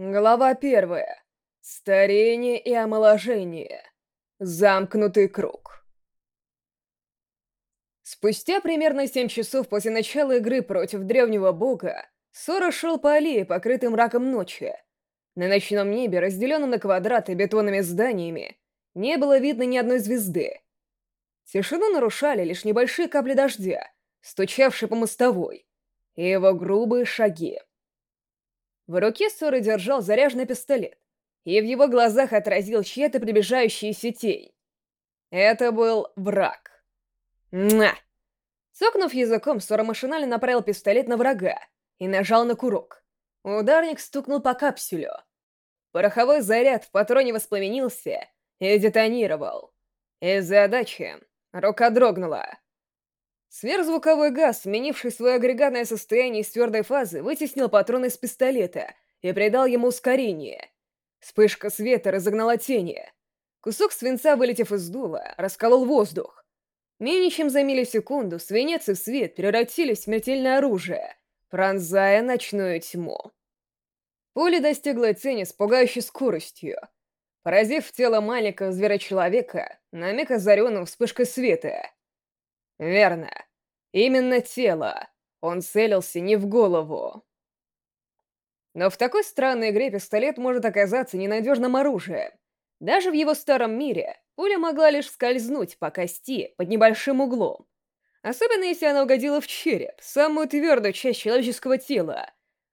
Глава первая. Старение и омоложение. Замкнутый круг. Спустя примерно семь часов после начала игры против древнего бога, Сора шел по аллее, покрытым раком ночи. На ночном небе, разделенном на квадраты бетонными зданиями, не было видно ни одной звезды. Тишину нарушали лишь небольшие капли дождя, стучавшие по мостовой, и его грубые шаги. В руке Сора держал заряженный пистолет, и в его глазах отразил чья-то приближающаяся тень. Это был враг. На! Цокнув языком, Сора машинально направил пистолет на врага и нажал на курок. Ударник стукнул по капсюлю. Пороховой заряд в патроне воспламенился и детонировал. Из-за отдачи рука дрогнула. Сверхзвуковой газ, сменивший свое агрегатное состояние из твердой фазы, вытеснил патрон из пистолета и придал ему ускорение. Вспышка света разогнала тени. Кусок свинца, вылетев из дула, расколол воздух. Менее чем за миллисекунду свинец и свет превратились в смертельное оружие, пронзая ночную тьму. Пуля достигла цели с пугающей скоростью, поразив тело маленького зверочеловека на миг озаренным вспышкой света — Верно. Именно тело. Он целился не в голову. Но в такой странной игре пистолет может оказаться ненадежным оружием. Даже в его старом мире пуля могла лишь скользнуть по кости под небольшим углом. Особенно если она угодила в череп, самую твердую часть человеческого тела.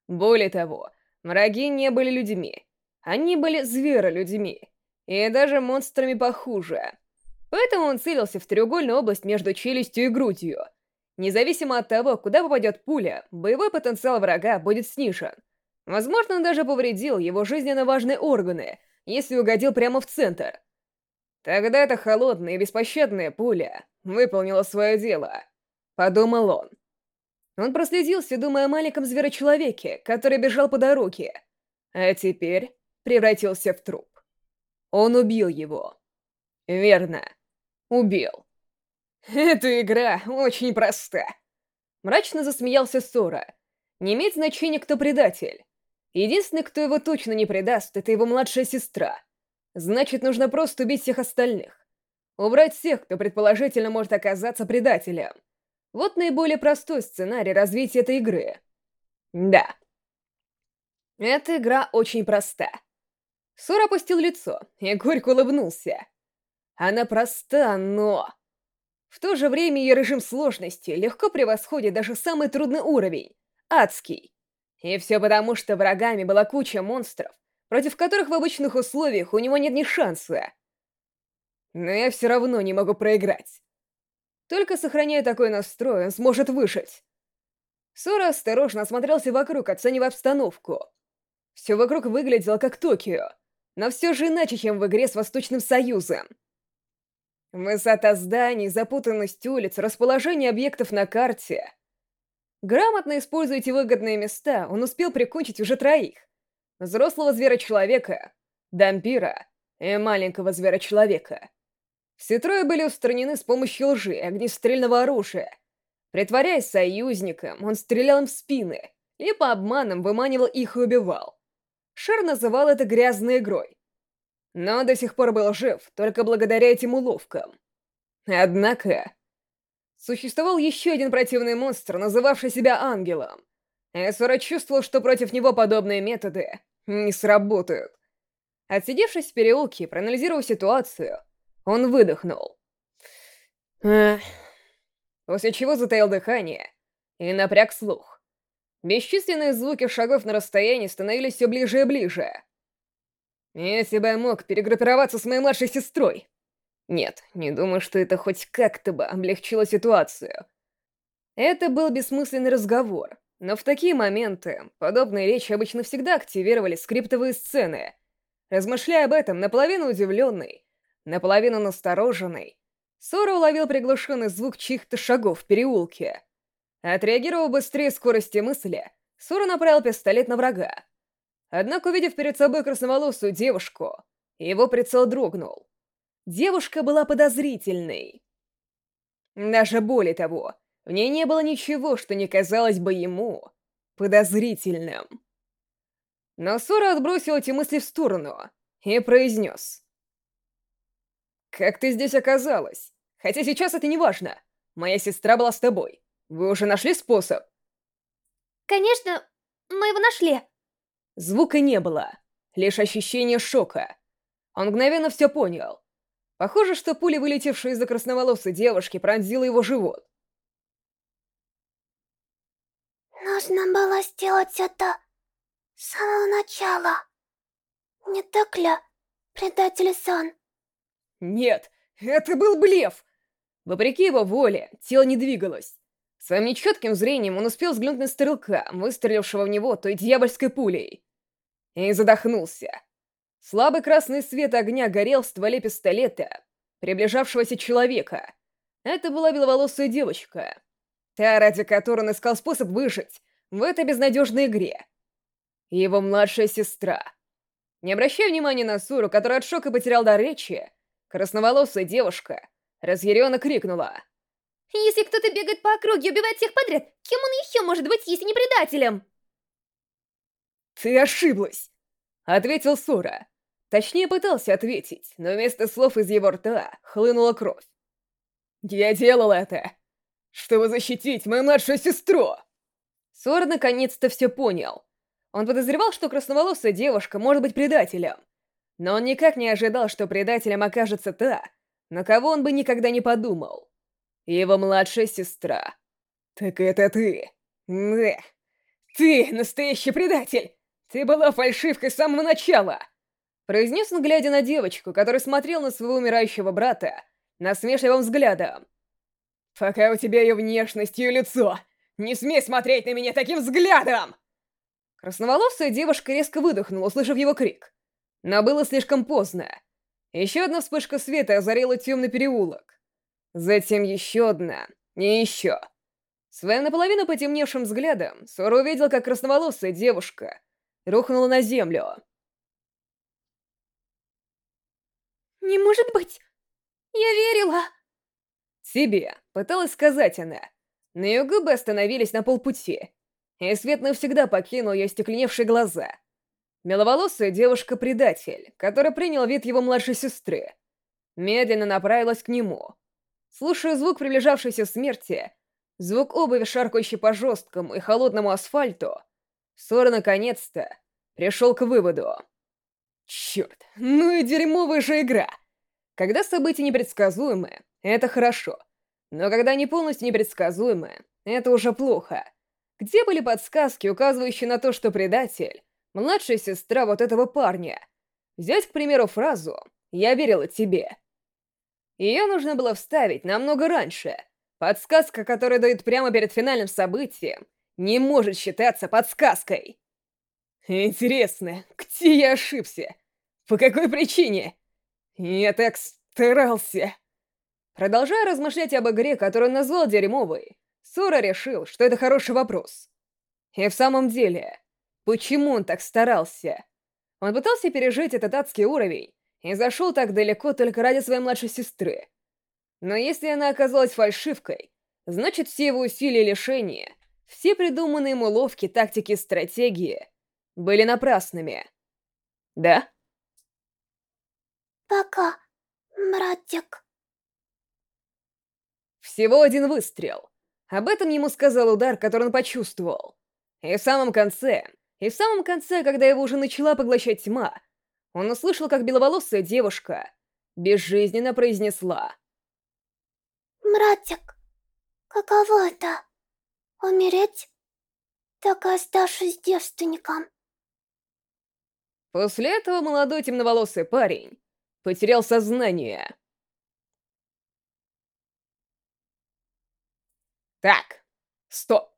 Более того, враги не были людьми. Они были зверолюдьми. И даже монстрами похуже. Поэтому он целился в треугольную область между челюстью и грудью. Независимо от того, куда попадет пуля, боевой потенциал врага будет снижен. Возможно, он даже повредил его жизненно важные органы, если угодил прямо в центр. Тогда эта холодная и беспощадная пуля выполнила свое дело, подумал он. Он проследился, думая о маленьком зверочеловеке, который бежал по дороге, а теперь превратился в труп. Он убил его. Верно. Убил. Эта игра очень проста. Мрачно засмеялся Сора. Не имеет значения, кто предатель. Единственный, кто его точно не предаст, это его младшая сестра. Значит, нужно просто убить всех остальных. Убрать всех, кто предположительно может оказаться предателем. Вот наиболее простой сценарий развития этой игры. Да. Эта игра очень проста. Сор опустил лицо и горько улыбнулся. Она проста, но... В то же время ее режим сложности легко превосходит даже самый трудный уровень — адский. И все потому, что врагами была куча монстров, против которых в обычных условиях у него нет ни шанса. Но я все равно не могу проиграть. Только сохраняя такой настрой, он сможет выжить. Сора осторожно осмотрелся вокруг, оценивая обстановку. Все вокруг выглядело как Токио, но все же иначе, чем в игре с Восточным Союзом. Высота зданий, запутанность улиц, расположение объектов на карте. Грамотно используйте выгодные места, он успел прикончить уже троих. Взрослого зверочеловека, дампира и маленького зверочеловека. Все трое были устранены с помощью лжи и огнестрельного оружия. Притворяясь союзником, он стрелял им в спины и по обманам выманивал их и убивал. Шер называл это грязной игрой, но до сих пор был жив только благодаря этим уловкам. Однако... Существовал еще один противный монстр, называвший себя ангелом. Эсора чувствовал, что против него подобные методы не сработают. Отсидевшись в переулке, проанализировав ситуацию, он выдохнул. Эх. После чего затаил дыхание и напряг слух. Бесчисленные звуки шагов на расстоянии становились все ближе и ближе. Если бы я мог перегруппироваться с моей младшей сестрой. Нет, не думаю, что это хоть как-то бы облегчило ситуацию. Это был бессмысленный разговор, но в такие моменты подобные речи обычно всегда активировали скриптовые сцены. Размышляя об этом, наполовину удивленный, наполовину настороженный, Сора уловил приглушенный звук чьих-то шагов в переулке. Отреагировав быстрее скорости мысли, Сора направил пистолет на врага. Однако, увидев перед собой красноволосую девушку, его прицел дрогнул. Девушка была подозрительной. Даже более того, в ней не было ничего, что не казалось бы ему подозрительным. Но Сора отбросил эти мысли в сторону и произнес. «Как ты здесь оказалась? Хотя сейчас это не важно. Моя сестра была с тобой. Вы уже нашли способ?» «Конечно, мы его нашли!» Звука не было, лишь ощущение шока. Он мгновенно все понял. Похоже, что пуля, вылетевшая из-за красноволосой девушки, пронзила его живот. Нужно было сделать это с самого начала. Не так ли, предатель Сан? Нет, это был блеф! Вопреки его воле, тело не двигалось. Своим нечетким зрением он успел взглянуть на стрелка, выстрелившего в него той дьявольской пулей. И задохнулся. Слабый красный свет огня горел в стволе пистолета, приближавшегося человека. Это была беловолосая девочка. Та, ради которой он искал способ выжить в этой безнадежной игре. Его младшая сестра. Не обращая внимания на Суру, который от шока потерял дар речи, красноволосая девушка разъяренно крикнула. «Если кто-то бегает по округе и убивает всех подряд, кем он еще может быть, если не предателем?» «Ты ошиблась!» — ответил Сура. Точнее, пытался ответить, но вместо слов из его рта хлынула кровь. «Я делал это, чтобы защитить мою младшую сестру!» Сора наконец-то все понял. Он подозревал, что красноволосая девушка может быть предателем. Но он никак не ожидал, что предателем окажется та, на кого он бы никогда не подумал. Его младшая сестра. «Так это ты!» «Да! Ты настоящий предатель! Ты была фальшивкой с самого начала!» Произнес он, глядя на девочку, которая смотрел на своего умирающего брата, насмешливым взглядом. «Пока у тебя ее внешность, ее лицо, не смей смотреть на меня таким взглядом!» Красноволосая девушка резко выдохнула, услышав его крик. Но было слишком поздно. Еще одна вспышка света озарила темный переулок. Затем еще одна. И еще. Своим наполовину потемневшим взглядом Сора увидел, как красноволосая девушка рухнула на землю. «Не может быть! Я верила!» «Себе», — пыталась сказать она, но ее губы остановились на полпути, и свет навсегда покинул ее стекленевшие глаза. Меловолосая девушка-предатель, которая принял вид его младшей сестры, медленно направилась к нему. Слушая звук приближавшейся смерти, звук обуви, шаркающей по жесткому и холодному асфальту, Сора наконец-то пришел к выводу. Черт, ну и дерьмовая же игра! Когда события непредсказуемые, это хорошо. Но когда они полностью непредсказуемы, это уже плохо. Где были подсказки, указывающие на то, что предатель — младшая сестра вот этого парня? Взять, к примеру, фразу «Я верила тебе». Ее нужно было вставить намного раньше. Подсказка, которая дают прямо перед финальным событием, не может считаться подсказкой. Интересно, где я ошибся? По какой причине? Я так старался. Продолжая размышлять об игре, которую он назвал дерьмовой, Сора решил, что это хороший вопрос. И в самом деле, почему он так старался? Он пытался пережить этот адский уровень и зашел так далеко только ради своей младшей сестры. Но если она оказалась фальшивкой, значит все его усилия и лишения, все придуманные ему ловки, тактики и стратегии были напрасными. Да? Пока, братик. Всего один выстрел. Об этом ему сказал удар, который он почувствовал. И в самом конце, и в самом конце, когда его уже начала поглощать тьма, он услышал, как беловолосая девушка безжизненно произнесла. «Братик, каково это? Умереть, так и оставшись девственником?» После этого молодой темноволосый парень потерял сознание. Так, стоп.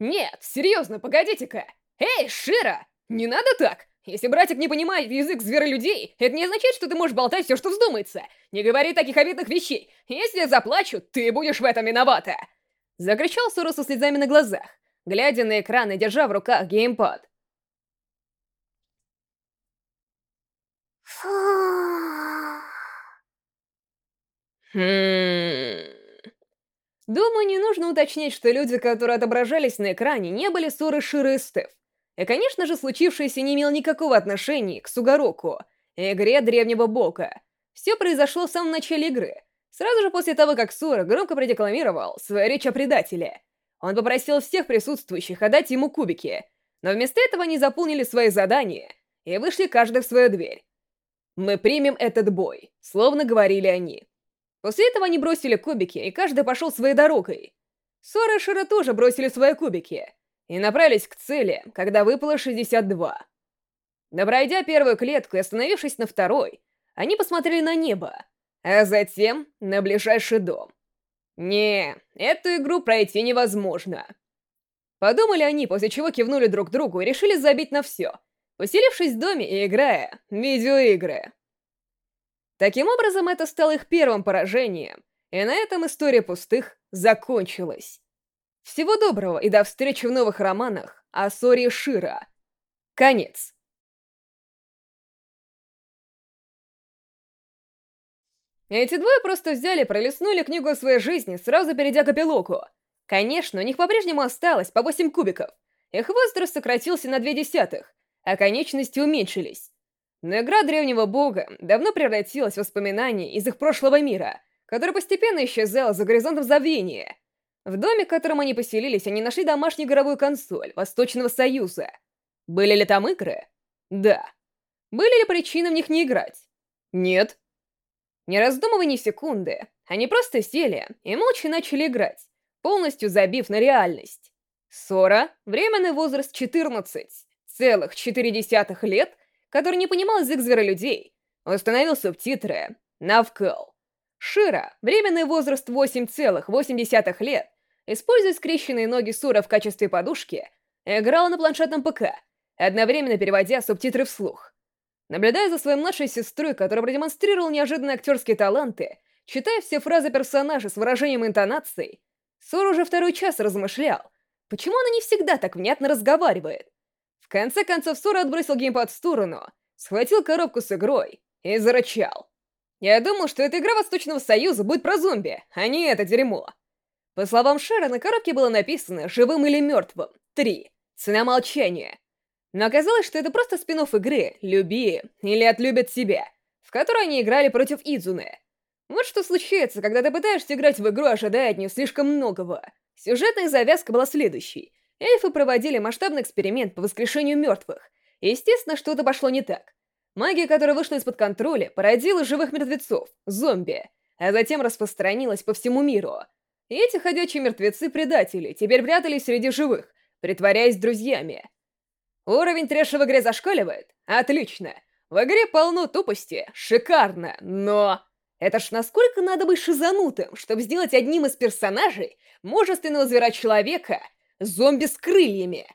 Нет, серьезно, погодите-ка. Эй, Шира, не надо так. Если братик не понимает язык зверолюдей, это не означает, что ты можешь болтать все, что вздумается. Не говори таких обидных вещей. Если я заплачу, ты будешь в этом виновата. Закричал Суру со слезами на глазах, глядя на экран и держа в руках геймпад. Хм... Думаю, не нужно уточнять, что люди, которые отображались на экране, не были Суры, Ширы и Стеф. И, конечно же, случившееся не имело никакого отношения к Сугароку, игре Древнего Бока. Все произошло в самом начале игры, сразу же после того, как Сура громко продекламировал свою речь о предателе. Он попросил всех присутствующих отдать ему кубики, но вместо этого они заполнили свои задания и вышли каждый в свою дверь. «Мы примем этот бой», — словно говорили они. После этого они бросили кубики, и каждый пошел своей дорогой. Сора и Шира тоже бросили свои кубики и направились к цели, когда выпало 62. Но пройдя первую клетку и остановившись на второй, они посмотрели на небо, а затем на ближайший дом. Не, эту игру пройти невозможно. Подумали они, после чего кивнули друг другу и решили забить на все, поселившись в доме и играя в видеоигры. Таким образом, это стало их первым поражением, и на этом история пустых закончилась. Всего доброго и до встречи в новых романах о Сори Шира. Конец. Эти двое просто взяли пролистнули книгу о своей жизни, сразу перейдя к эпилогу. Конечно, у них по-прежнему осталось по 8 кубиков. Их возраст сократился на две десятых, а конечности уменьшились. Но игра древнего бога давно превратилась в воспоминания из их прошлого мира, который постепенно исчезал за горизонтом забвения. В доме, в котором они поселились, они нашли домашнюю игровую консоль Восточного Союза. Были ли там игры? Да. Были ли причины в них не играть? Нет. Не раздумывая ни секунды, они просто сели и молча начали играть, полностью забив на реальность. Сора, временный возраст 14 целых 4 лет, который не понимал язык зверолюдей, установил субтитры на вкл. Шира, временный возраст 8,8 лет, используя скрещенные ноги Сура в качестве подушки, играла на планшетном ПК, одновременно переводя субтитры вслух. Наблюдая за своей младшей сестрой, которая продемонстрировала неожиданные актерские таланты, читая все фразы персонажа с выражением интонаций, Сур уже второй час размышлял, почему она не всегда так внятно разговаривает. В конце концов, Сур отбросил геймпад в сторону, схватил коробку с игрой и зарычал. Я думал, что эта игра Восточного Союза будет про зомби, а не это дерьмо. По словам Шера, на коробке было написано «Живым или мертвым». Три. Цена молчания. Но оказалось, что это просто спин игры «Люби» или «Отлюбят себя», в которой они играли против Идзуны. Вот что случается, когда ты пытаешься играть в игру, ожидая от нее слишком многого. Сюжетная завязка была следующей. Эльфы проводили масштабный эксперимент по воскрешению мертвых. Естественно, что-то пошло не так. Магия, которая вышла из-под контроля, породила живых мертвецов, зомби, а затем распространилась по всему миру. Эти ходячие мертвецы-предатели теперь прятались среди живых, притворяясь друзьями. Уровень трэша в игре зашкаливает? Отлично. В игре полно тупости, шикарно, но... Это ж насколько надо быть шизанутым, чтобы сделать одним из персонажей мужественного звера-человека зомби с крыльями?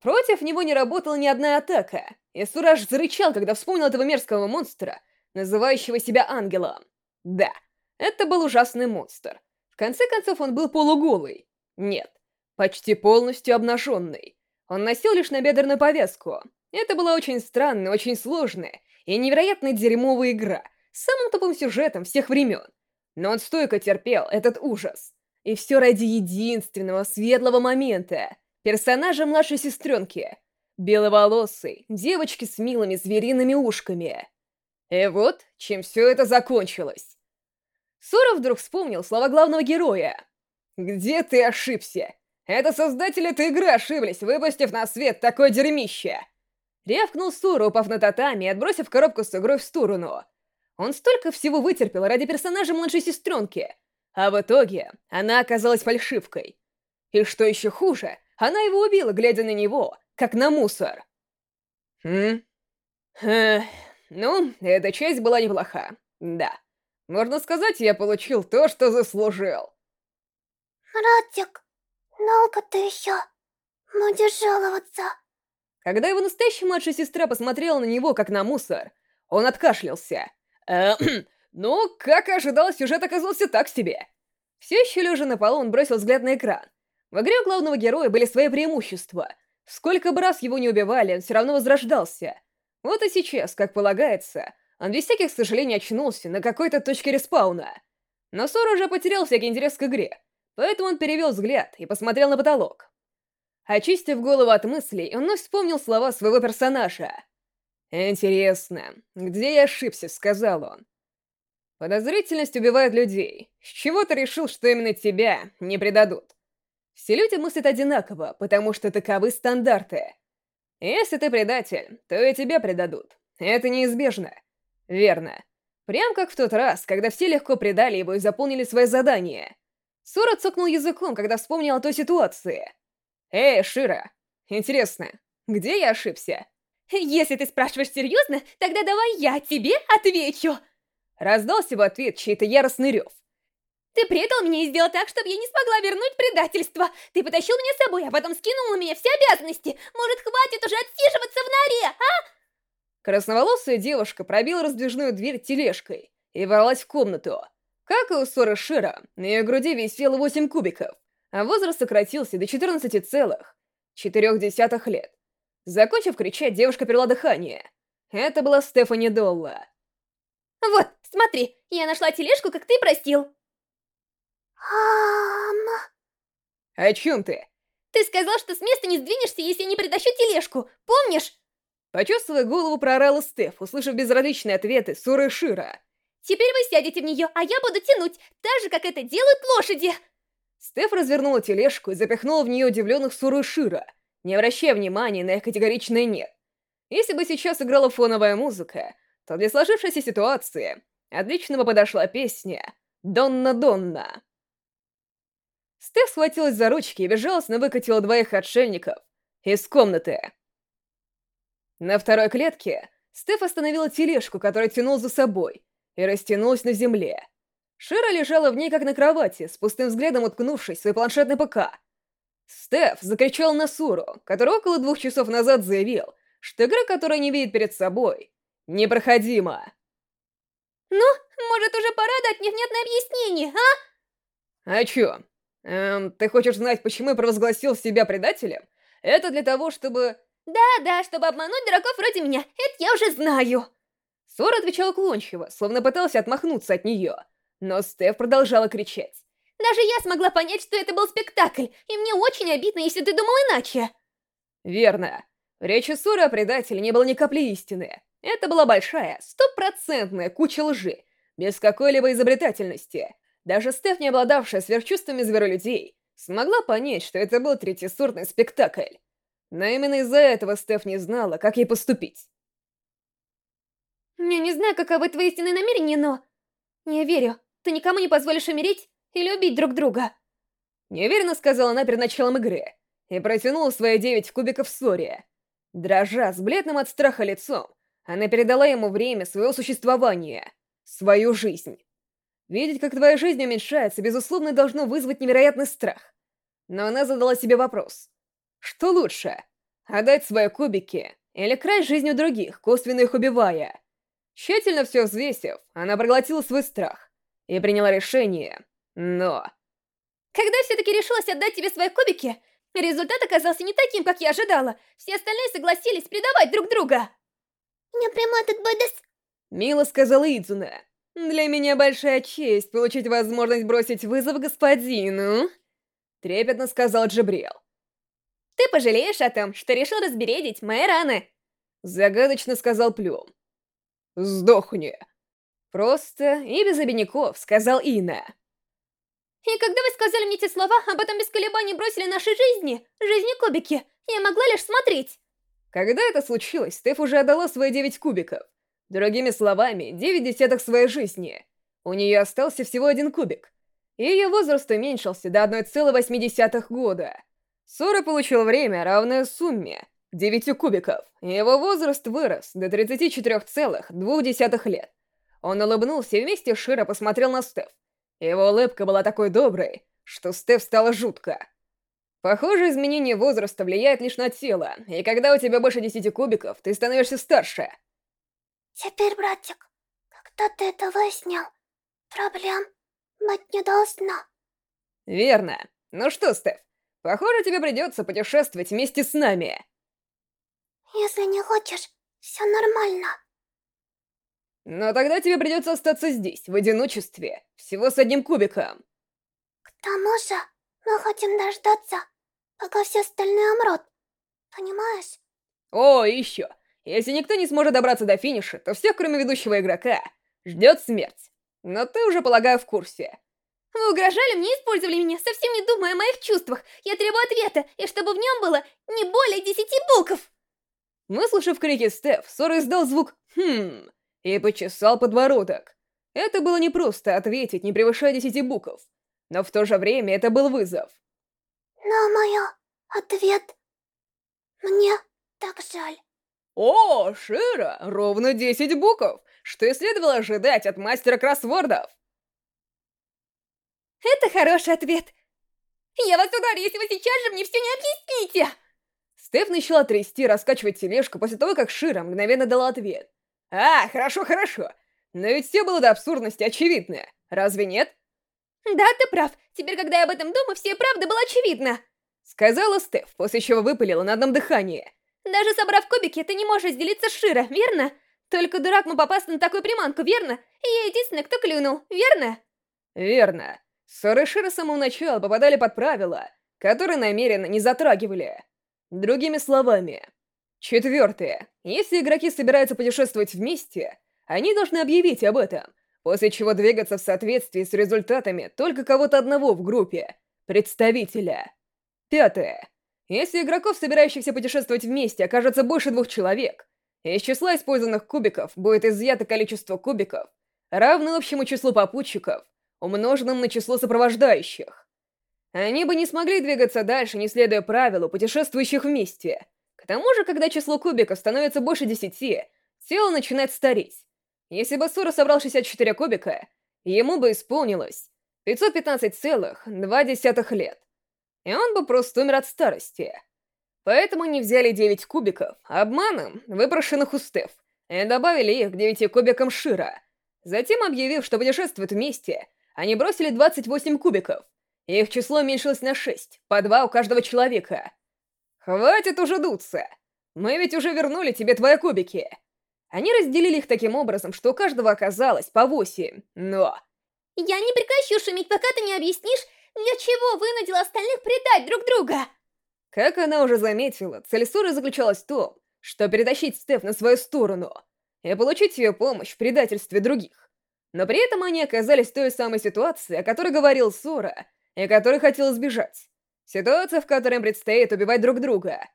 Против него не работала ни одна атака, и Сураж зарычал, когда вспомнил этого мерзкого монстра, называющего себя ангелом. Да, это был ужасный монстр. Конце концов, он был полуголый. Нет, почти полностью обнаженный. Он носил лишь набедренную повязку. Это была очень странная, очень сложная и невероятно дерьмовая игра с самым тупым сюжетом всех времен. Но он стойко терпел этот ужас. И все ради единственного светлого момента — персонажа младшей сестренки. Беловолосой, девочки с милыми звериными ушками. И вот, чем все это закончилось. Сора вдруг вспомнил слова главного героя. «Где ты ошибся? Это создатели этой игры ошиблись, выпустив на свет такое дерьмище!» Рявкнул Сура, упав на татами и отбросив коробку с игрой в сторону. Он столько всего вытерпел ради персонажа младшей сестренки, а в итоге она оказалась фальшивкой. И что еще хуже, она его убила, глядя на него, как на мусор. Хм? Эх, ну, эта часть была неплоха, да. Можно сказать, я получил то, что заслужил. Ратик, долго ты еще будешь жаловаться? Когда его настоящая младшая сестра посмотрела на него, как на мусор, он откашлялся. Ну, как и ожидалось, сюжет оказался так себе. Все еще лежа на полу, он бросил взгляд на экран. В игре у главного героя были свои преимущества. Сколько бы раз его не убивали, он все равно возрождался. Вот и сейчас, как полагается, он без всяких сожалений очнулся на какой-то точке респауна. Но Сора уже потерял всякий интерес к игре, поэтому он перевел взгляд и посмотрел на потолок. Очистив голову от мыслей, он вновь вспомнил слова своего персонажа. «Интересно, где я ошибся?» — сказал он. «Подозрительность убивает людей. С чего ты решил, что именно тебя не предадут?» Все люди мыслят одинаково, потому что таковы стандарты. Если ты предатель, то и тебя предадут. Это неизбежно. Верно. Прям как в тот раз, когда все легко предали его и заполнили свои задания. Сора цокнул языком, когда вспомнил о той ситуации. «Эй, Шира, интересно, где я ошибся?» «Если ты спрашиваешь серьезно, тогда давай я тебе отвечу!» Раздался в ответ чей-то яростный рев. «Ты предал меня и сделал так, чтобы я не смогла вернуть предательство! Ты потащил меня с собой, а потом скинул на меня все обязанности! Может, хватит уже отсиживаться в норе, а?» Красноволосая девушка пробила раздвижную дверь тележкой и ворвалась в комнату. Как и у Соры Шира, на ее груди висело 8 кубиков, а возраст сократился до 14,4 лет. Закончив кричать, девушка перела дыхание. Это была Стефани Долла. «Вот, смотри, я нашла тележку, как ты просил!» «Ам...» «О чем ты?» «Ты сказал, что с места не сдвинешься, если я не притащу тележку, помнишь?» Почувствуя голову, проорала Стеф, услышав безразличные ответы Суры Шира. «Теперь вы сядете в нее, а я буду тянуть, так же, как это делают лошади!» Стеф развернула тележку и запихнула в нее удивленных Суру Шира, не обращая внимания на их категоричное «нет». Если бы сейчас играла фоновая музыка, то для сложившейся ситуации отлично бы подошла песня «Донна-Донна». Стеф схватилась за ручки и безжалостно выкатила двоих отшельников из комнаты. На второй клетке Стеф остановила тележку, которая тянул за собой, и растянулась на земле. Шира лежала в ней как на кровати, с пустым взглядом уткнувшись в свой планшетный ПК. Стеф закричал на Суру, который около двух часов назад заявил, что игра, которую не видит перед собой, непроходима. «Ну, может, уже пора дать невнятное объяснение, а?» «А чё? Эм, ты хочешь знать, почему я провозгласил себя предателем? Это для того, чтобы...» «Да-да, чтобы обмануть дураков вроде меня, это я уже знаю!» Сора отвечала уклончиво, словно пытался отмахнуться от нее, но Стеф продолжала кричать. Даже я смогла понять, что это был спектакль, и мне очень обидно, если ты думал иначе. Верно. Речи Суры о предателе не было ни капли истины. Это была большая, стопроцентная куча лжи, без какой-либо изобретательности. Даже Стеф, не обладавшая сверхчувствами зверолюдей, смогла понять, что это был третьесортный спектакль. Но именно из-за этого Стеф не знала, как ей поступить. Я не знаю, каковы твои истинные намерения, но... Я верю, ты никому не позволишь умереть или убить друг друга. Неуверенно сказала она перед началом игры и протянула свои девять кубиков Сори. Дрожа, с бледным от страха лицом, она передала ему время своего существования, свою жизнь. Видеть, как твоя жизнь уменьшается, безусловно, должно вызвать невероятный страх. Но она задала себе вопрос. Что лучше? Отдать свои кубики или красть жизнью других, косвенно их убивая? Тщательно все взвесив, она проглотила свой страх и приняла решение, но... Когда все-таки решилась отдать тебе свои кубики, результат оказался не таким, как я ожидала. Все остальные согласились предавать друг друга. «Не приму этот бой Мило сказала Идзуна. «Для меня большая честь получить возможность бросить вызов господину», — трепетно сказал Джабриэл. «Ты пожалеешь о том, что решил разбередить мои раны», — загадочно сказал Плюм. «Сдохни!» Просто и без обиняков сказал Ина. «И когда вы сказали мне эти слова, а потом без колебаний бросили наши жизни, жизни кубики, я могла лишь смотреть!» Когда это случилось, Стеф уже отдала свои девять кубиков. Другими словами, девять десятых своей жизни. У нее остался всего один кубик. И ее возраст уменьшился до 1,8 года. Сора получил время, равное сумме, девяти кубиков. Его возраст вырос до 34,2 лет. Он улыбнулся и вместе Широ посмотрел на Стеф. Его улыбка была такой доброй, что Стеф стало жутко. Похоже, изменение возраста влияет лишь на тело, и когда у тебя больше десяти кубиков, ты становишься старше. Теперь, братик, когда ты это выяснил, проблем быть не должно. Верно. Ну что, Стеф, похоже, тебе придется путешествовать вместе с нами. Если не хочешь, все нормально. Но тогда тебе придется остаться здесь, в одиночестве, всего с одним кубиком. К тому же, мы хотим дождаться пока все остальные умрут. Понимаешь? О, и еще. Если никто не сможет добраться до финиша, то всех, кроме ведущего игрока, ждет смерть. Но ты уже, полагаю, в курсе. Вы угрожали мне, использовали меня, совсем не думая о моих чувствах. Я требую ответа, и чтобы в нем было не более десяти букв. Выслушав крики Стеф, Сора издал звук «хм» и почесал подбородок. Это было непросто ответить, не превышая десяти букв. Но в то же время это был вызов. Но мой ответ... Мне так жаль. О, Шира, ровно 10 букв, что и следовало ожидать от мастера кроссвордов. Это хороший ответ. Я вас ударю, если вы сейчас же мне все не объясните. Стеф начала трясти, раскачивать тележку после того, как Шира мгновенно дала ответ. А, хорошо, хорошо. Но ведь все было до абсурдности очевидно. Разве нет? Да, ты прав. Теперь, когда я об этом думаю, все правда было очевидно. Сказала Стеф, после чего выпалила на одном дыхании. Даже собрав кубики, ты не можешь сделиться с Шира, верно? Только дурак мог попасть на такую приманку, верно? И я единственный, кто клюнул, верно? Верно. Ссоры Шира с самого начала попадали под правила, которые намеренно не затрагивали. Другими словами. Четвертое. Если игроки собираются путешествовать вместе, они должны объявить об этом, после чего двигаться в соответствии с результатами только кого-то одного в группе, представителя. Пятое. Если игроков, собирающихся путешествовать вместе, окажется больше двух человек, из числа использованных кубиков будет изъято количество кубиков, равное общему числу попутчиков, умноженным на число сопровождающих. Они бы не смогли двигаться дальше, не следуя правилу путешествующих вместе. К тому же, когда число кубиков становится больше десяти, тело начинает стареть. Если бы Сура собрал 64 кубика, ему бы исполнилось 515,2 лет и он бы просто умер от старости. Поэтому они взяли 9 кубиков, обманом, выпрошенных у Стеф, и добавили их к 9 кубикам Шира. Затем, объявив, что путешествуют вместе, они бросили 28 кубиков. Их число уменьшилось на 6, по 2 у каждого человека. «Хватит уже дуться! Мы ведь уже вернули тебе твои кубики!» Они разделили их таким образом, что у каждого оказалось по 8, но... «Я не прекращу шуметь, пока ты не объяснишь, для чего вынудил остальных предать друг друга? Как она уже заметила, цель ссоры заключалась в том, что перетащить Стеф на свою сторону и получить ее помощь в предательстве других. Но при этом они оказались в той самой ситуации, о которой говорил Сора, и которой хотел избежать. Ситуация, в которой им предстоит убивать друг друга.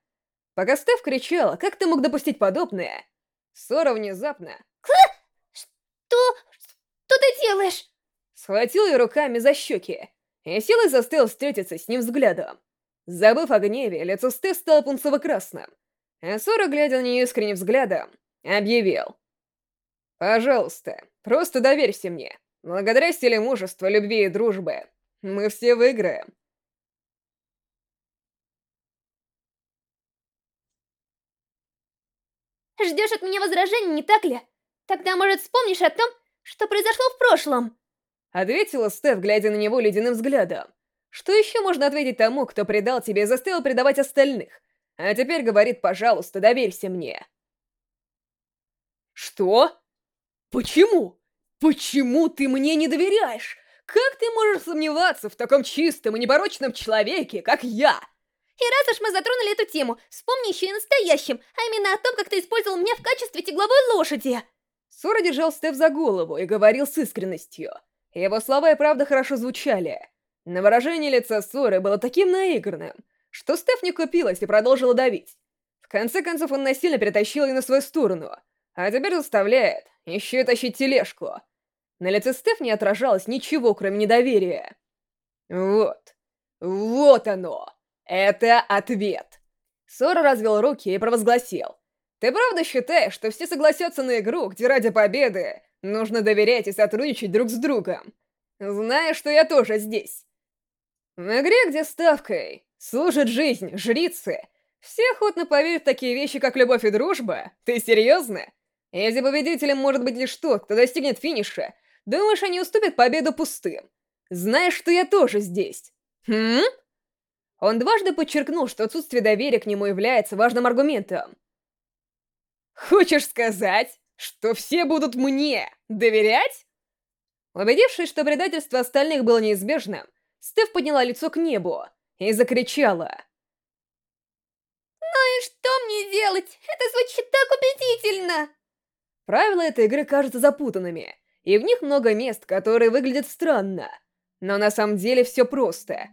Пока Стеф кричала, как ты мог допустить подобное, Сора внезапно... Что? Что ты делаешь? Схватил ее руками за щеки и силой заставил встретиться с ним взглядом. Забыв о гневе, лицо Стеф стало пунцово-красным. А Сора, глядя на нее искренним взглядом, объявил. «Пожалуйста, просто доверься мне. Благодаря силе мужества, любви и дружбы, мы все выиграем». Ждешь от меня возражений, не так ли? Тогда, может, вспомнишь о том, что произошло в прошлом? Ответила Стеф, глядя на него ледяным взглядом. Что еще можно ответить тому, кто предал тебя и заставил предавать остальных? А теперь говорит, пожалуйста, доверься мне. Что? Почему? Почему ты мне не доверяешь? Как ты можешь сомневаться в таком чистом и непорочном человеке, как я? И раз уж мы затронули эту тему, вспомни еще и настоящем, а именно о том, как ты использовал меня в качестве тягловой лошади. Сора держал Стеф за голову и говорил с искренностью. Его слова и правда хорошо звучали. Но выражение лица Соры было таким наигранным, что Стеф не купилась и продолжила давить. В конце концов, он насильно перетащил ее на свою сторону, а теперь заставляет еще и тащить тележку. На лице Стеф не отражалось ничего, кроме недоверия. Вот. Вот оно. Это ответ. Сора развел руки и провозгласил. Ты правда считаешь, что все согласятся на игру, где ради победы Нужно доверять и сотрудничать друг с другом. Зная, что я тоже здесь. В игре, где ставкой служит жизнь, жрицы, все охотно поверят в такие вещи, как любовь и дружба. Ты серьезно? Если победителем может быть лишь тот, кто достигнет финиша, думаешь, они уступят победу пустым? Знаешь, что я тоже здесь? Хм? Он дважды подчеркнул, что отсутствие доверия к нему является важным аргументом. Хочешь сказать, что все будут мне доверять? Убедившись, что предательство остальных было неизбежным, Стеф подняла лицо к небу и закричала. Ну и что мне делать? Это звучит так убедительно! Правила этой игры кажутся запутанными, и в них много мест, которые выглядят странно. Но на самом деле все просто.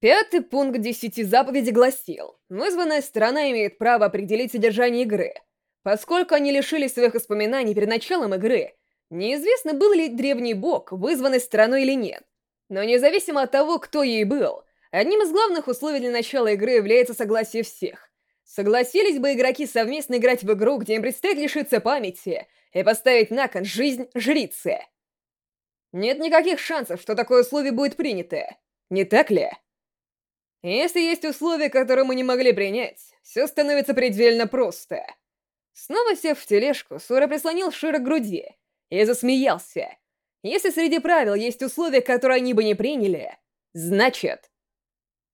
Пятый пункт десяти заповедей гласил, вызванная сторона имеет право определить содержание игры. Поскольку они лишились своих воспоминаний перед началом игры, неизвестно, был ли древний бог вызванной стороной или нет. Но независимо от того, кто ей был, одним из главных условий для начала игры является согласие всех. Согласились бы игроки совместно играть в игру, где им предстоит лишиться памяти и поставить на кон жизнь жрицы. Нет никаких шансов, что такое условие будет принято. Не так ли? Если есть условия, которые мы не могли принять, все становится предельно просто. Снова сев в тележку, Сура прислонил Шира к груди и засмеялся. Если среди правил есть условия, которые они бы не приняли, значит...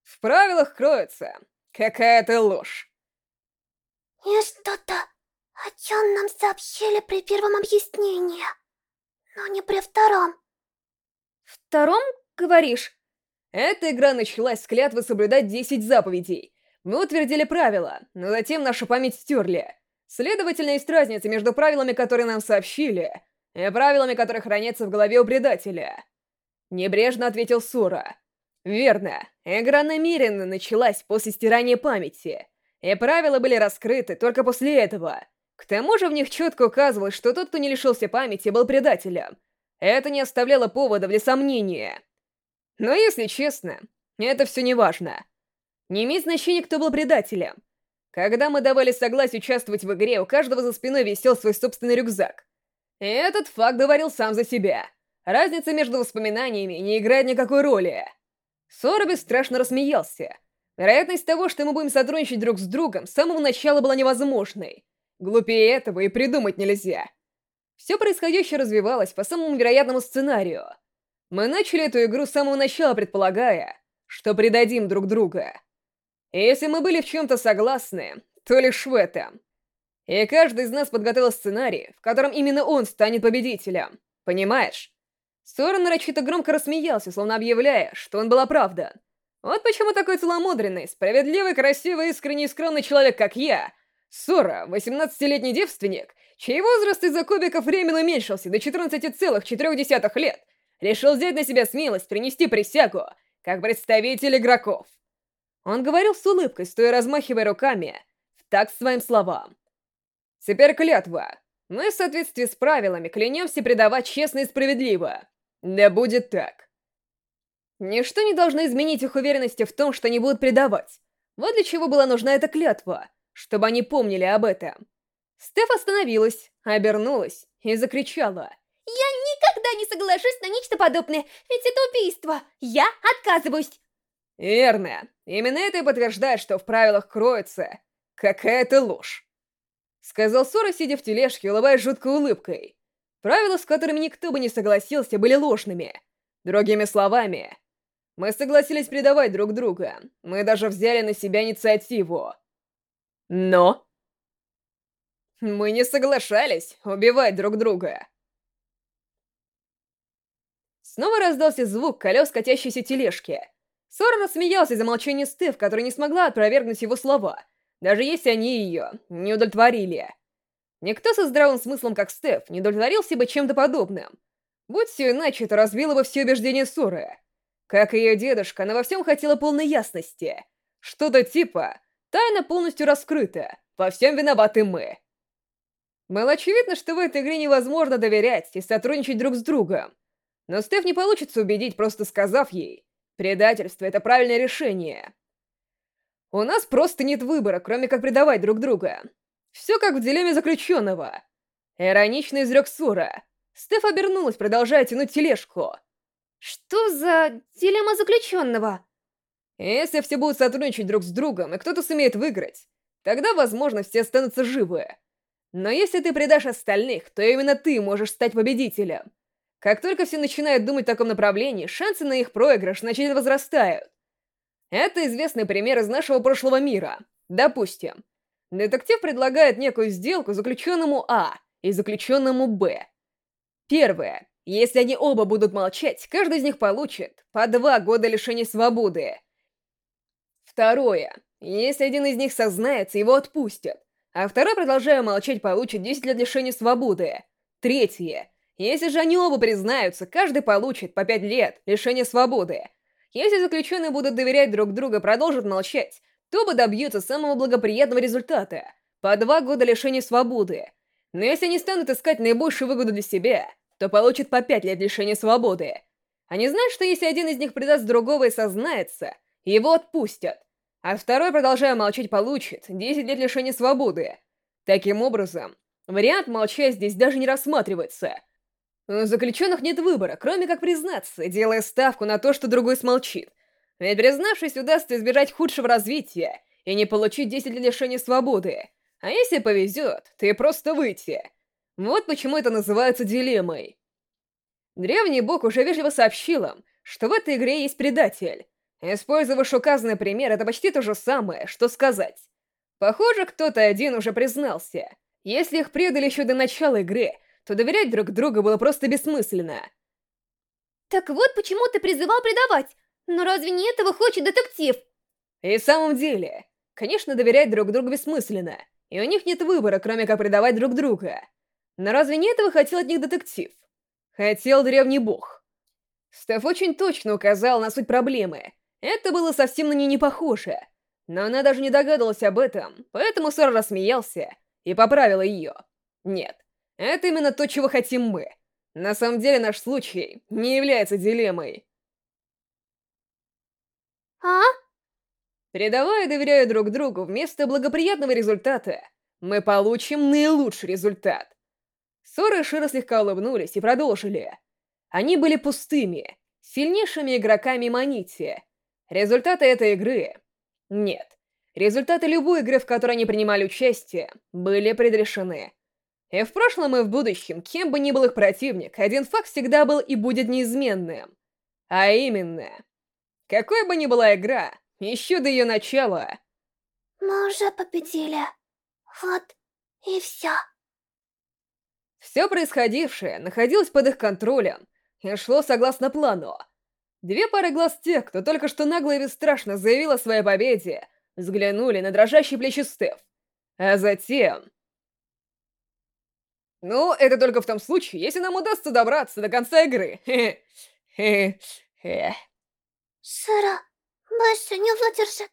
В правилах кроется какая-то ложь. И что-то, о чем нам сообщили при первом объяснении, но не при втором. Втором, говоришь? Эта игра началась с клятвы соблюдать 10 заповедей. Мы утвердили правила, но затем нашу память стерли. Следовательно, есть разница между правилами, которые нам сообщили, и правилами, которые хранятся в голове у предателя. Небрежно ответил Сура. Верно, игра намеренно началась после стирания памяти, и правила были раскрыты только после этого. К тому же в них четко указывалось, что тот, кто не лишился памяти, был предателем. Это не оставляло повода для сомнения. Но если честно, это все не важно. Не имеет значения, кто был предателем. Когда мы давали согласие участвовать в игре, у каждого за спиной висел свой собственный рюкзак. И этот факт говорил сам за себя. Разница между воспоминаниями не играет никакой роли. Сора бесстрашно рассмеялся. Вероятность того, что мы будем сотрудничать друг с другом, с самого начала была невозможной. Глупее этого и придумать нельзя. Все происходящее развивалось по самому вероятному сценарию — мы начали эту игру с самого начала, предполагая, что предадим друг друга. И если мы были в чем-то согласны, то лишь в этом. И каждый из нас подготовил сценарий, в котором именно он станет победителем. Понимаешь? Сорен нарочито громко рассмеялся, словно объявляя, что он был оправдан. Вот почему такой целомудренный, справедливый, красивый, искренний и скромный человек, как я, Сора, 18-летний девственник, чей возраст из-за кубиков временно уменьшился до 14,4 лет, решил взять на себя смелость принести присягу, как представитель игроков. Он говорил с улыбкой, стоя размахивая руками, в такт своим словам. Теперь клятва. Мы в соответствии с правилами клянемся предавать честно и справедливо. Да будет так. Ничто не должно изменить их уверенности в том, что они будут предавать. Вот для чего была нужна эта клятва, чтобы они помнили об этом. Стеф остановилась, обернулась и закричала — я никогда не соглашусь на нечто подобное, ведь это убийство. Я отказываюсь. Верно. Именно это и подтверждает, что в правилах кроется какая-то ложь. Сказал Сора, сидя в тележке, улыбаясь жуткой улыбкой. Правила, с которыми никто бы не согласился, были ложными. Другими словами, мы согласились предавать друг друга. Мы даже взяли на себя инициативу. Но... Мы не соглашались убивать друг друга. Снова раздался звук колес катящейся тележки. Сора рассмеялся за молчание Стеф, которая не смогла опровергнуть его слова, даже если они ее не удовлетворили. Никто со здравым смыслом, как Стеф, не удовлетворился бы чем-то подобным. Будь все иначе, это разбило бы все убеждения Соры. Как и ее дедушка, она во всем хотела полной ясности. Что-то типа «тайна полностью раскрыта, во всем виноваты мы». Было очевидно, что в этой игре невозможно доверять и сотрудничать друг с другом. Но Стеф не получится убедить, просто сказав ей. Предательство — это правильное решение. У нас просто нет выбора, кроме как предавать друг друга. Все как в дилемме заключенного. Иронично изрек Сура. Стеф обернулась, продолжая тянуть тележку. Что за дилемма заключенного? Если все будут сотрудничать друг с другом, и кто-то сумеет выиграть, тогда, возможно, все останутся живы. Но если ты предашь остальных, то именно ты можешь стать победителем. Как только все начинают думать в таком направлении, шансы на их проигрыш значительно возрастают. Это известный пример из нашего прошлого мира. Допустим, детектив предлагает некую сделку заключенному А и заключенному Б. Первое. Если они оба будут молчать, каждый из них получит по два года лишения свободы. Второе. Если один из них сознается, его отпустят. А второй, продолжая молчать, получит 10 лет лишения свободы. Третье. Если же они оба признаются, каждый получит по 5 лет лишения свободы. Если заключенные будут доверять друг другу и продолжат молчать, то оба добьются самого благоприятного результата — по 2 года лишения свободы. Но если они станут искать наибольшую выгоду для себя, то получат по 5 лет лишения свободы. Они знают, что если один из них предаст другого и сознается, его отпустят, а второй, продолжая молчать, получит 10 лет лишения свободы. Таким образом, вариант молчать здесь даже не рассматривается. У заключенных нет выбора, кроме как признаться, делая ставку на то, что другой смолчит. Ведь признавшись, удастся избежать худшего развития и не получить 10 лет лишения свободы. А если повезет, ты просто выйти. Вот почему это называется дилеммой. Древний бог уже вежливо сообщил им, что в этой игре есть предатель. Использовав указанный пример, это почти то же самое, что сказать. Похоже, кто-то один уже признался. Если их предали еще до начала игры, то доверять друг другу было просто бессмысленно. Так вот почему ты призывал предавать. Но разве не этого хочет детектив? И в самом деле, конечно, доверять друг другу бессмысленно, и у них нет выбора, кроме как предавать друг друга. Но разве не этого хотел от них детектив? Хотел древний бог. Стеф очень точно указал на суть проблемы. Это было совсем на нее не похоже. Но она даже не догадывалась об этом, поэтому Сора рассмеялся и поправила ее. Нет, это именно то, чего хотим мы. На самом деле наш случай не является дилеммой. А? Передавая и доверяя друг другу вместо благоприятного результата, мы получим наилучший результат. Сора и Шира слегка улыбнулись и продолжили. Они были пустыми, сильнейшими игроками Манити. Результаты этой игры... Нет. Результаты любой игры, в которой они принимали участие, были предрешены. И в прошлом, и в будущем, кем бы ни был их противник, один факт всегда был и будет неизменным. А именно... Какой бы ни была игра, еще до ее начала... Мы уже победили. Вот и все. Все происходившее находилось под их контролем и шло согласно плану. Две пары глаз тех, кто только что нагло и бесстрашно заявил о своей победе, взглянули на дрожащие плечи Стеф. А затем... Ну, это только в том случае, если нам удастся добраться до конца игры. Сыра, больше не выдержит.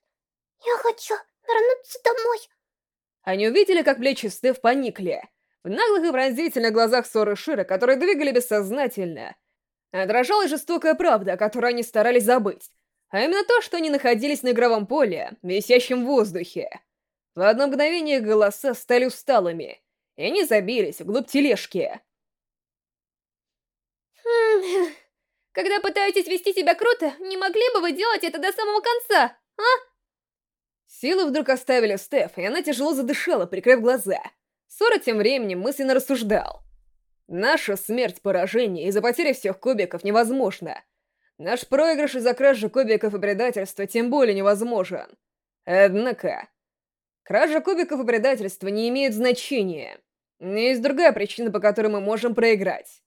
Я хочу вернуться домой. Они увидели, как плечи Стеф поникли. В наглых и пронзительных глазах Соры Шира, которые двигали бессознательно, отражалась жестокая правда, которую они старались забыть, а именно то, что они находились на игровом поле, висящем в воздухе. В одно мгновение голоса стали усталыми, и они забились вглубь тележки. Хм, когда пытаетесь вести себя круто, не могли бы вы делать это до самого конца, а? Силы вдруг оставили Стеф, и она тяжело задышала, прикрыв глаза. Сора тем временем мысленно рассуждал. Наша смерть-поражение из-за потери всех кубиков невозможна. Наш проигрыш из-за кражи кубиков и предательства тем более невозможен. Однако, кража кубиков и предательства не имеет значения. Есть другая причина, по которой мы можем проиграть.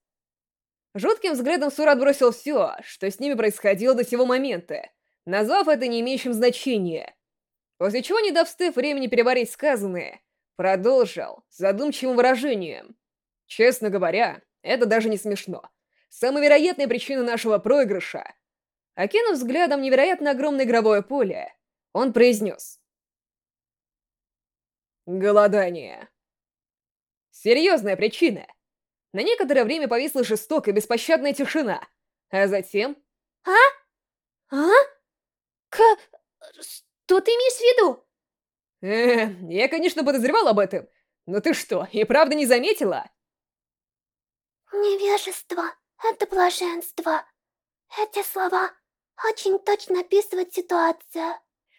Жутким взглядом Сура отбросил все, что с ними происходило до сего момента, назвав это не имеющим значения. После чего, не дав Стеф времени переварить сказанное, Продолжил, задумчивым выражением. Честно говоря, это даже не смешно. Самая вероятная причина нашего проигрыша. Окинув взглядом невероятно огромное игровое поле, он произнес. Голодание. Серьезная причина. На некоторое время повисла жестокая беспощадная тишина, а затем... А? А? К... Что ты имеешь в виду? Э, я, конечно, подозревал об этом, но ты что, и правда не заметила? Невежество — это блаженство. Эти слова очень точно описывают ситуацию.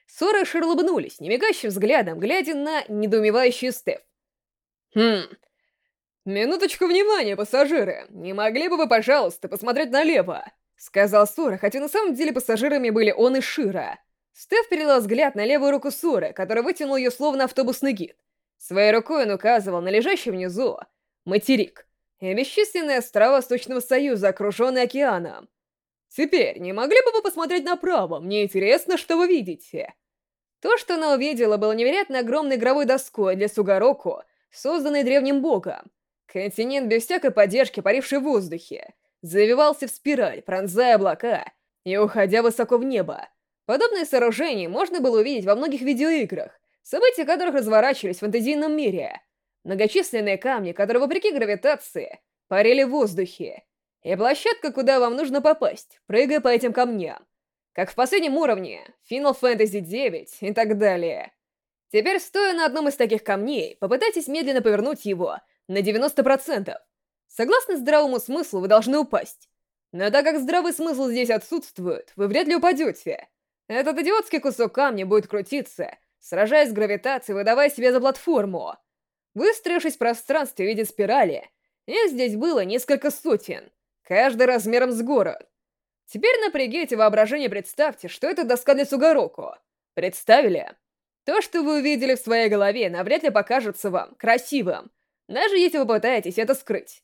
Сора и Шир улыбнулись, немигающим взглядом, глядя на недоумевающий Стеф. Хм... «Минуточку внимания, пассажиры! Не могли бы вы, пожалуйста, посмотреть налево?» Сказал Сора, хотя на самом деле пассажирами были он и Шира. Стеф перевела взгляд на левую руку Суры, который вытянул ее словно автобусный гид. Своей рукой он указывал на лежащий внизу материк и бесчисленные острова Восточного Союза, окруженные океаном. Теперь, не могли бы вы посмотреть направо? Мне интересно, что вы видите. То, что она увидела, было невероятно огромной игровой доской для Сугароку, созданной древним богом. Континент без всякой поддержки, паривший в воздухе, завивался в спираль, пронзая облака и уходя высоко в небо. Подобные сооружения можно было увидеть во многих видеоиграх, события которых разворачивались в фэнтезийном мире. Многочисленные камни, которые, вопреки гравитации, парили в воздухе. И площадка, куда вам нужно попасть, прыгая по этим камням. Как в последнем уровне, Final Fantasy IX и так далее. Теперь, стоя на одном из таких камней, попытайтесь медленно повернуть его на 90%. Согласно здравому смыслу, вы должны упасть. Но так как здравый смысл здесь отсутствует, вы вряд ли упадете. Этот идиотский кусок камня будет крутиться, сражаясь с гравитацией, выдавая себя за платформу. Выстроившись в пространстве в виде спирали, их здесь было несколько сотен, каждый размером с город. Теперь напрягите воображение, представьте, что это доска для Сугароку. Представили? То, что вы увидели в своей голове, навряд ли покажется вам красивым, даже если вы пытаетесь это скрыть.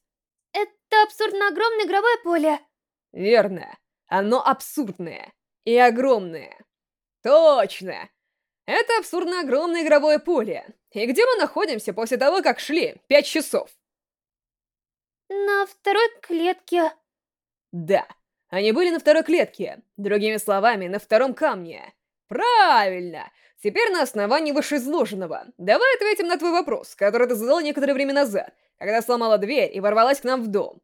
Это абсурдно огромное игровое поле. Верно. Оно абсурдное. И огромное. Точно! Это абсурдно огромное игровое поле. И где мы находимся после того, как шли пять часов? На второй клетке. Да, они были на второй клетке. Другими словами, на втором камне. Правильно! Теперь на основании вышеизложенного. Давай ответим на твой вопрос, который ты задал некоторое время назад, когда сломала дверь и ворвалась к нам в дом.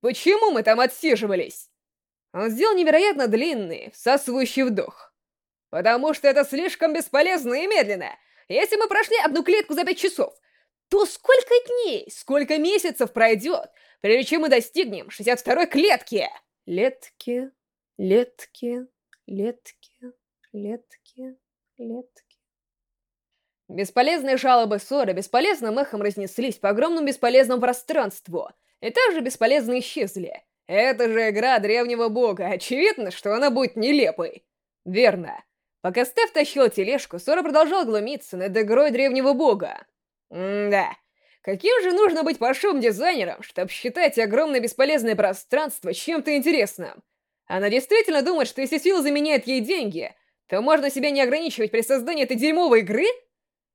Почему мы там отсиживались? Он сделал невероятно длинный, всасывающий вдох. Потому что это слишком бесполезно и медленно. Если мы прошли одну клетку за пять часов, то сколько дней, сколько месяцев пройдет, прежде чем мы достигнем 62-й клетки? Летки, летки, летки, летки, летки. Бесполезные жалобы ссоры бесполезным эхом разнеслись по огромному бесполезному пространству и также бесполезно исчезли. Это же игра древнего бога, очевидно, что она будет нелепой. Верно. Пока Стеф тащила тележку, Сора продолжал глумиться над игрой древнего бога. М-да. Каким же нужно быть паршивым дизайнером, чтобы считать огромное бесполезное пространство чем-то интересным? Она действительно думает, что если сила заменяет ей деньги, то можно себя не ограничивать при создании этой дерьмовой игры?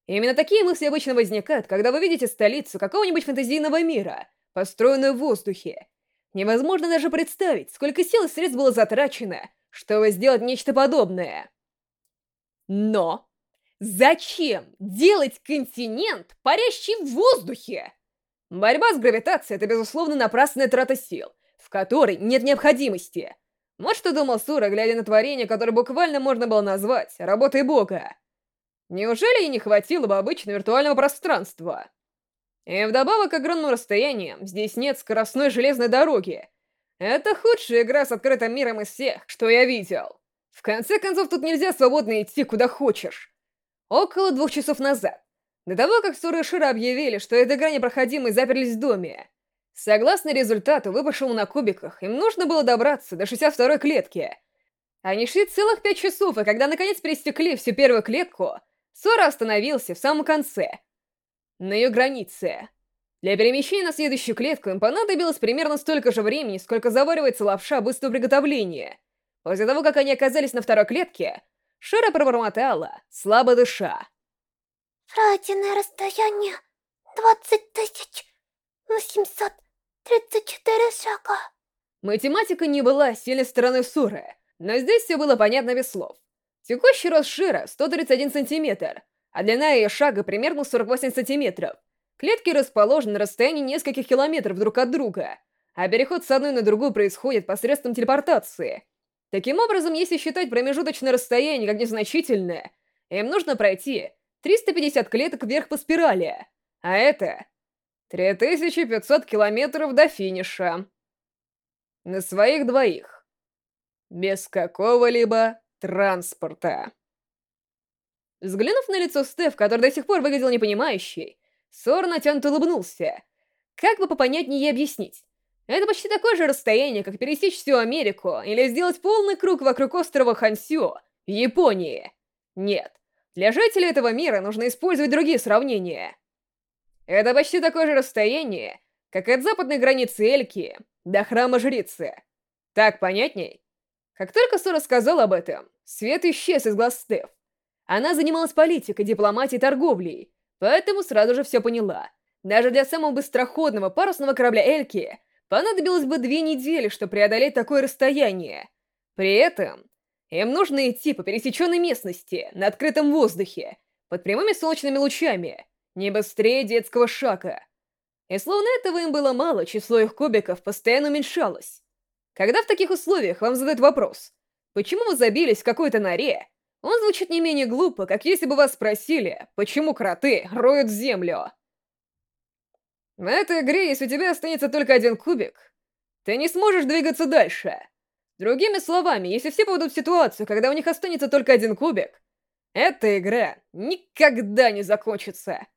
Именно такие мысли обычно возникают, когда вы видите столицу какого-нибудь фэнтезийного мира, построенную в воздухе. Невозможно даже представить, сколько сил и средств было затрачено, чтобы сделать нечто подобное. Но Зачем делать континент, парящий в воздухе? Борьба с гравитацией — это, безусловно, напрасная трата сил, в которой нет необходимости. Вот что думал Сура, глядя на творение, которое буквально можно было назвать работой бога. Неужели ей не хватило бы обычного виртуального пространства? И вдобавок к огромным расстояниям, здесь нет скоростной железной дороги. Это худшая игра с открытым миром из всех, что я видел. В конце концов, тут нельзя свободно идти куда хочешь. Около двух часов назад, до того, как Сура и Шира объявили, что эта игра непроходима и заперлись в доме. Согласно результату, выпавшему на кубиках, им нужно было добраться до 62-й клетки. Они шли целых пять часов, и когда наконец пересекли всю первую клетку, Сора остановился в самом конце, на ее границе. Для перемещения на следующую клетку им понадобилось примерно столько же времени, сколько заваривается лапша быстрого приготовления. После того, как они оказались на второй клетке, Шира пробормотала, слабо дыша. Пройденное расстояние 20 тысяч 834 шага. Математика не была сильной стороной Суры, но здесь все было понятно без слов. Текущий рост Шира 131 сантиметр, а длина ее шага примерно 48 сантиметров. Клетки расположены на расстоянии нескольких километров друг от друга, а переход с одной на другую происходит посредством телепортации — Таким образом, если считать промежуточное расстояние как незначительное, им нужно пройти 350 клеток вверх по спирали, а это 3500 километров до финиша. На своих двоих. Без какого-либо транспорта. Взглянув на лицо Стеф, который до сих пор выглядел непонимающей, Сор натянуто улыбнулся. Как бы попонятнее объяснить? Это почти такое же расстояние, как пересечь всю Америку или сделать полный круг вокруг острова Хансю Японии. Нет, для жителей этого мира нужно использовать другие сравнения. Это почти такое же расстояние, как от западной границы Эльки до храма жрицы. Так понятней? Как только Сора сказал об этом, свет исчез из глаз Стеф. Она занималась политикой, дипломатией, торговлей, поэтому сразу же все поняла. Даже для самого быстроходного парусного корабля Эльки понадобилось бы две недели, чтобы преодолеть такое расстояние. При этом им нужно идти по пересеченной местности, на открытом воздухе, под прямыми солнечными лучами, не быстрее детского шага. И словно этого им было мало, число их кубиков постоянно уменьшалось. Когда в таких условиях вам задают вопрос, почему вы забились в какой-то норе, он звучит не менее глупо, как если бы вас спросили, почему кроты роют землю. В этой игре, если у тебя останется только один кубик, ты не сможешь двигаться дальше. Другими словами, если все попадут в ситуацию, когда у них останется только один кубик, эта игра никогда не закончится.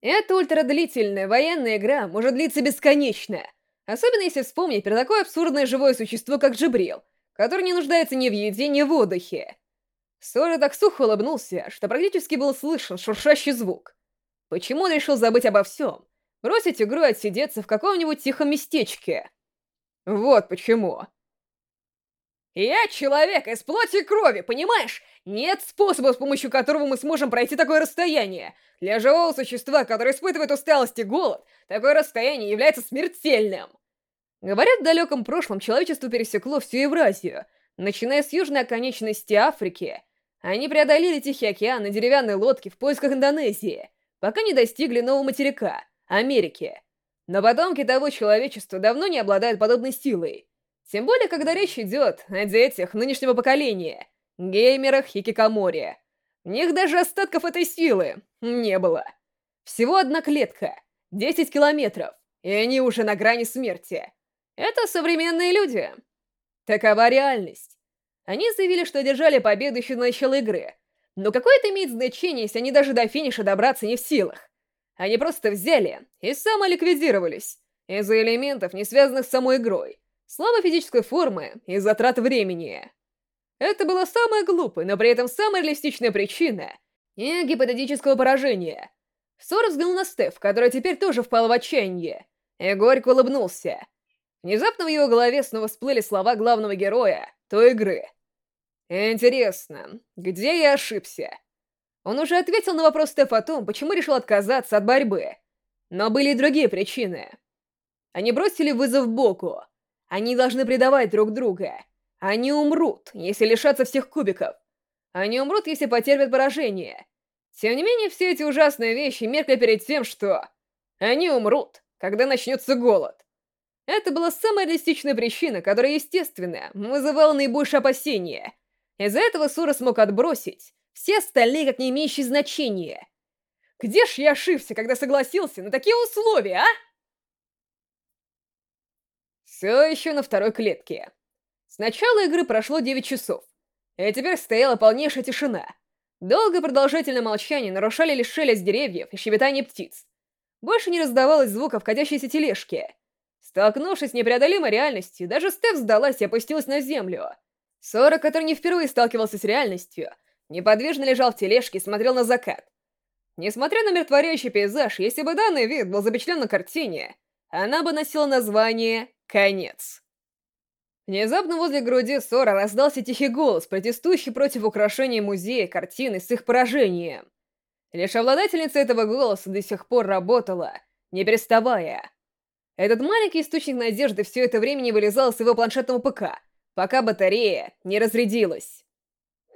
Эта ультрадлительная военная игра может длиться бесконечно, особенно если вспомнить про такое абсурдное живое существо, как Джибрил, который не нуждается ни в еде, ни в отдыхе. Сора так сухо улыбнулся, что практически был слышен шуршащий звук. Почему он решил забыть обо всем? Бросить игру и отсидеться в каком-нибудь тихом местечке? Вот почему. Я человек из плоти и крови, понимаешь? Нет способа, с помощью которого мы сможем пройти такое расстояние. Для живого существа, которое испытывает усталость и голод, такое расстояние является смертельным. Говорят, в далеком прошлом человечество пересекло всю Евразию, начиная с южной оконечности Африки. Они преодолели Тихий океан на деревянной лодке в поисках Индонезии, пока не достигли нового материка — Америки. Но потомки того человечества давно не обладают подобной силой. Тем более, когда речь идет о детях нынешнего поколения, геймерах и кикаморе. В них даже остатков этой силы не было. Всего одна клетка, 10 километров, и они уже на грани смерти. Это современные люди. Такова реальность. Они заявили, что одержали победу еще до начала игры. Но какое это имеет значение, если они даже до финиша добраться не в силах? Они просто взяли и самоликвидировались из-за элементов, не связанных с самой игрой слабой физической формы и затрат времени. Это была самая глупая, но при этом самая реалистичная причина и гипотетического поражения. Сора взглянул на Стеф, которая теперь тоже впала в отчаяние, и горько улыбнулся. Внезапно в его голове снова всплыли слова главного героя той игры. «Интересно, где я ошибся?» Он уже ответил на вопрос Стеф о том, почему решил отказаться от борьбы. Но были и другие причины. Они бросили вызов Боку — они должны предавать друг друга. Они умрут, если лишатся всех кубиков. Они умрут, если потерпят поражение. Тем не менее, все эти ужасные вещи меркли перед тем, что... Они умрут, когда начнется голод. Это была самая реалистичная причина, которая, естественно, вызывала наибольшее опасение. Из-за этого Сура смог отбросить все остальные как не имеющие значения. Где ж я ошибся, когда согласился на такие условия, а? Все еще на второй клетке. С начала игры прошло 9 часов, и теперь стояла полнейшая тишина. Долгое продолжительное молчание нарушали лишь шелест деревьев и щебетание птиц. Больше не раздавалось звуков катящейся тележки. Столкнувшись с непреодолимой реальностью, даже Стеф сдалась и опустилась на землю. Сора, который не впервые сталкивался с реальностью, неподвижно лежал в тележке и смотрел на закат. Несмотря на миротворяющий пейзаж, если бы данный вид был запечатлен на картине, она бы носила название Конец. Внезапно возле груди Сора раздался тихий голос, протестующий против украшения музея картины с их поражением. Лишь обладательница этого голоса до сих пор работала, не переставая. Этот маленький источник надежды все это время не вылезал с его планшетного ПК, пока батарея не разрядилась.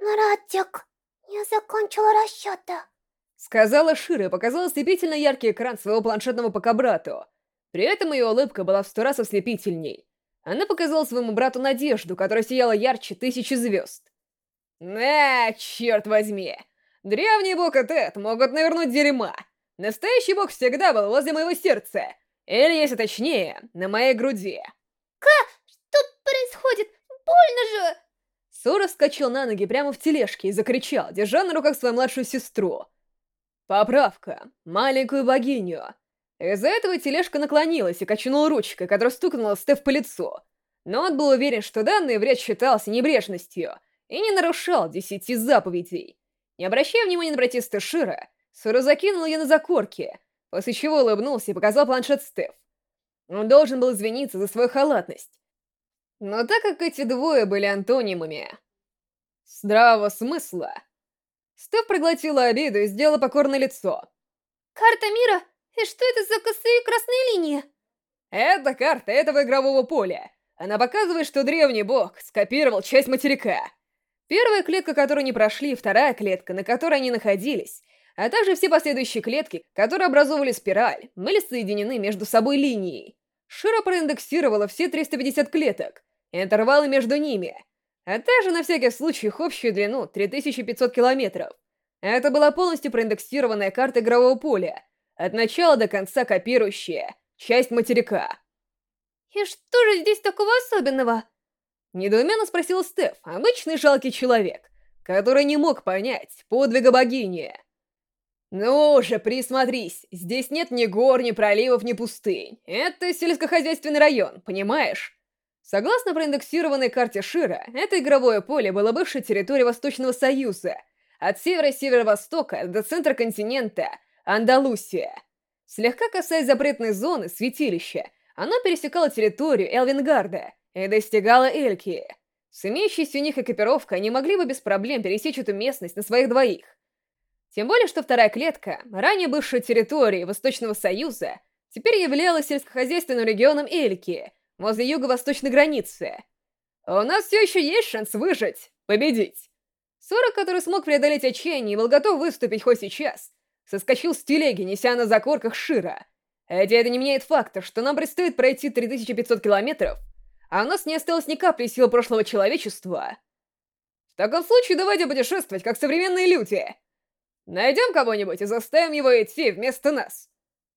«Радик, я закончила расчеты», — сказала Шира и показала ослепительно яркий экран своего планшетного ПК брату, при этом ее улыбка была в сто раз ослепительней. Она показала своему брату надежду, которая сияла ярче тысячи звезд. «А, черт возьми! Древний бог и Тед могут навернуть дерьма. Настоящий бог всегда был возле моего сердца. Или, если точнее, на моей груди». «Ка, что происходит? Больно же!» Сора вскочил на ноги прямо в тележке и закричал, держа на руках свою младшую сестру. «Поправка. Маленькую богиню. Из-за этого тележка наклонилась и качнула ручкой, которая стукнула Стеф по лицу. Но он был уверен, что данный вред считался небрежностью и не нарушал десяти заповедей. Не обращая внимания на протесты Шира, Сура закинул ее на закорки, после чего улыбнулся и показал планшет Стеф. Он должен был извиниться за свою халатность. Но так как эти двое были антонимами здравого смысла, Стеф проглотила обиду и сделала покорное лицо. Карта мира? И что это за косые красные линии? Это карта этого игрового поля. Она показывает, что древний бог скопировал часть материка. Первая клетка, которую не прошли, вторая клетка, на которой они находились, а также все последующие клетки, которые образовывали спираль, были соединены между собой линией. Широ проиндексировала все 350 клеток, интервалы между ними, а также на всякий случай их общую длину 3500 километров. Это была полностью проиндексированная карта игрового поля, от начала до конца копирующая часть материка. И что же здесь такого особенного? Недоуменно спросил Стеф, обычный жалкий человек, который не мог понять подвига богини. «Ну же, присмотрись, здесь нет ни гор, ни проливов, ни пустынь. Это сельскохозяйственный район, понимаешь?» Согласно проиндексированной карте Шира, это игровое поле было бывшей территорией Восточного Союза, от севера-северо-востока до центра континента Андалусия. Слегка касаясь запретной зоны святилища, оно пересекало территорию Элвингарда и достигало Эльки. С имеющейся у них экипировкой они могли бы без проблем пересечь эту местность на своих двоих. Тем более, что вторая клетка, ранее бывшая территорией Восточного Союза, теперь являлась сельскохозяйственным регионом Эльки, возле юго-восточной границы. У нас все еще есть шанс выжить, победить. Сора, который смог преодолеть отчаяние и был готов выступить хоть сейчас, соскочил с телеги, неся на закорках Шира. Хотя это не меняет факта, что нам предстоит пройти 3500 километров, а у нас не осталось ни капли сил прошлого человечества. В таком случае давайте путешествовать, как современные люди. Найдем кого-нибудь и заставим его идти вместо нас.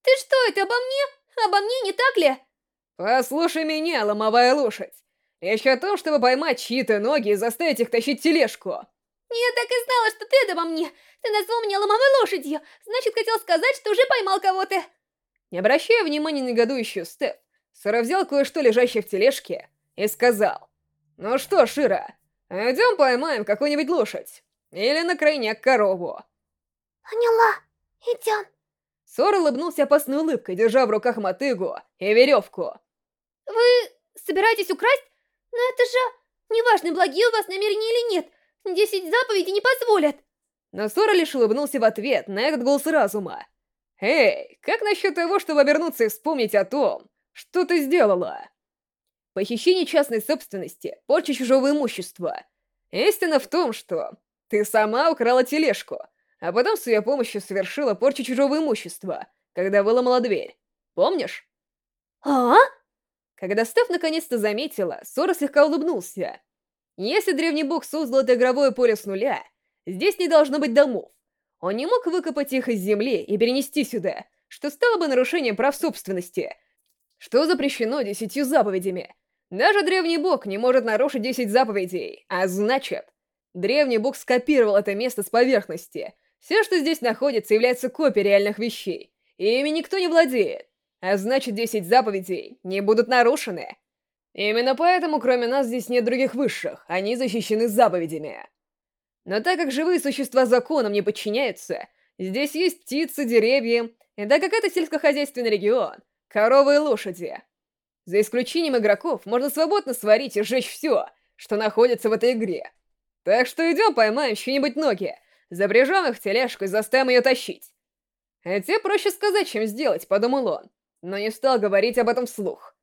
Ты что, это обо мне? Обо мне, не так ли? Послушай меня, ломовая лошадь. Речь о том, чтобы поймать чьи-то ноги и заставить их тащить тележку. Я так и знала, что ты это обо мне. Ты назвал меня ломовой лошадью. Значит, хотел сказать, что уже поймал кого-то. Не обращая внимания на негодующую Степ, Сора взял кое-что, лежащее в тележке, и сказал. Ну что, Шира, идем поймаем какую-нибудь лошадь. Или на крайняк корову. Поняла. Идем. Сор улыбнулся опасной улыбкой, держа в руках мотыгу и веревку. Вы собираетесь украсть? Но это же... Неважно, благие у вас намерения или нет. Десять заповедей не позволят. Но Сора лишь улыбнулся в ответ на этот голос разума. «Эй, как насчет того, чтобы обернуться и вспомнить о том, что ты сделала?» Похищение частной собственности, порча чужого имущества. Истина в том, что ты сама украла тележку, а потом с ее помощью совершила порчу чужого имущества, когда выломала дверь. Помнишь? А? Когда Стеф наконец-то заметила, Сора слегка улыбнулся. Если древний бог создал это игровое поле с нуля, здесь не должно быть домов. Он не мог выкопать их из земли и перенести сюда, что стало бы нарушением прав собственности, что запрещено десятью заповедями. Даже древний бог не может нарушить десять заповедей, а значит, древний бог скопировал это место с поверхности — все, что здесь находится, является копией реальных вещей, и ими никто не владеет, а значит, десять заповедей не будут нарушены. Именно поэтому, кроме нас, здесь нет других высших, они защищены заповедями. Но так как живые существа законам не подчиняются, здесь есть птицы, деревья, и так как это сельскохозяйственный регион, коровы и лошади. За исключением игроков, можно свободно сварить и сжечь все, что находится в этой игре. Так что идем поймаем чьи-нибудь ноги, Запряжем их в тележку и заставим ее тащить. Хотя проще сказать, чем сделать, подумал он, но не стал говорить об этом вслух.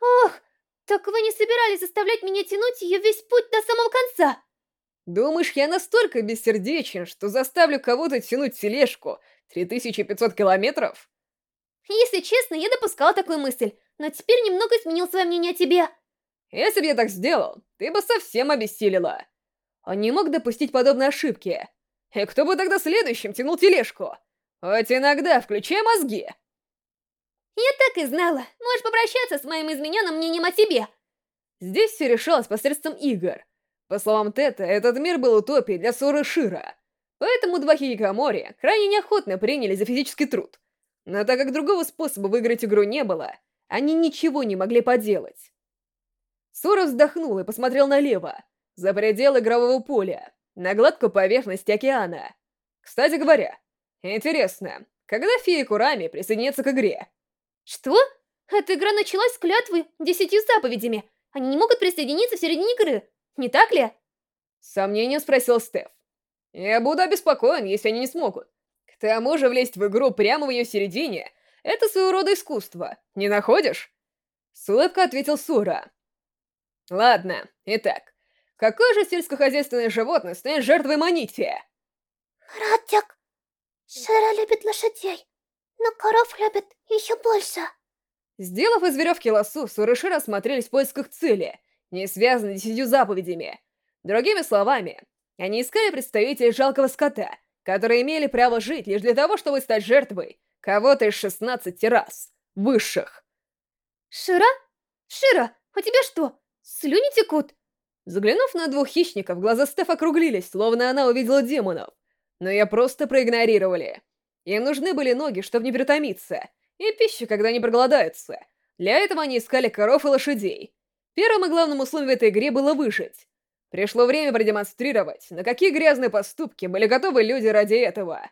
Ох, так вы не собирались заставлять меня тянуть ее весь путь до самого конца? Думаешь, я настолько бессердечен, что заставлю кого-то тянуть тележку 3500 километров? Если честно, я допускал такую мысль, но теперь немного изменил свое мнение о тебе. Если бы я так сделал, ты бы совсем обессилила. Он не мог допустить подобной ошибки. И кто бы тогда следующим тянул тележку? Хоть иногда включай мозги. Я так и знала. Можешь попрощаться с моим измененным мнением о себе. Здесь все решалось посредством игр. По словам Тета, этот мир был утопией для Соры и Широ. Поэтому два хикикомори крайне неохотно принялись за физический труд. Но так как другого способа выиграть игру не было, они ничего не могли поделать. Сора вздохнул и посмотрел налево за предел игрового поля, на гладкую поверхность океана. Кстати говоря, интересно, когда феи Курами присоединятся к игре? Что? Эта игра началась с клятвы десятью заповедями. Они не могут присоединиться в середине игры, не так ли? С сомнением спросил Стеф. Я буду обеспокоен, если они не смогут. К тому же влезть в игру прямо в ее середине — это своего рода искусство, не находишь? С улыбкой ответил Сура. Ладно, итак, какое же сельскохозяйственное животное станет жертвой Манити? Радик. Шира любит лошадей, но коров любит еще больше. Сделав из веревки лосу, Сурыши рассмотрелись в поисках цели, не связанной десятью заповедями. Другими словами, они искали представителей жалкого скота, которые имели право жить лишь для того, чтобы стать жертвой кого-то из 16 рас, высших. Шира? Шира, у тебя что, слюни текут? Заглянув на двух хищников, глаза Стеф округлились, словно она увидела демонов. Но я просто проигнорировали. Им нужны были ноги, чтобы не перетомиться, и пища, когда они проголодаются. Для этого они искали коров и лошадей. Первым и главным условием в этой игре было выжить. Пришло время продемонстрировать, на какие грязные поступки были готовы люди ради этого.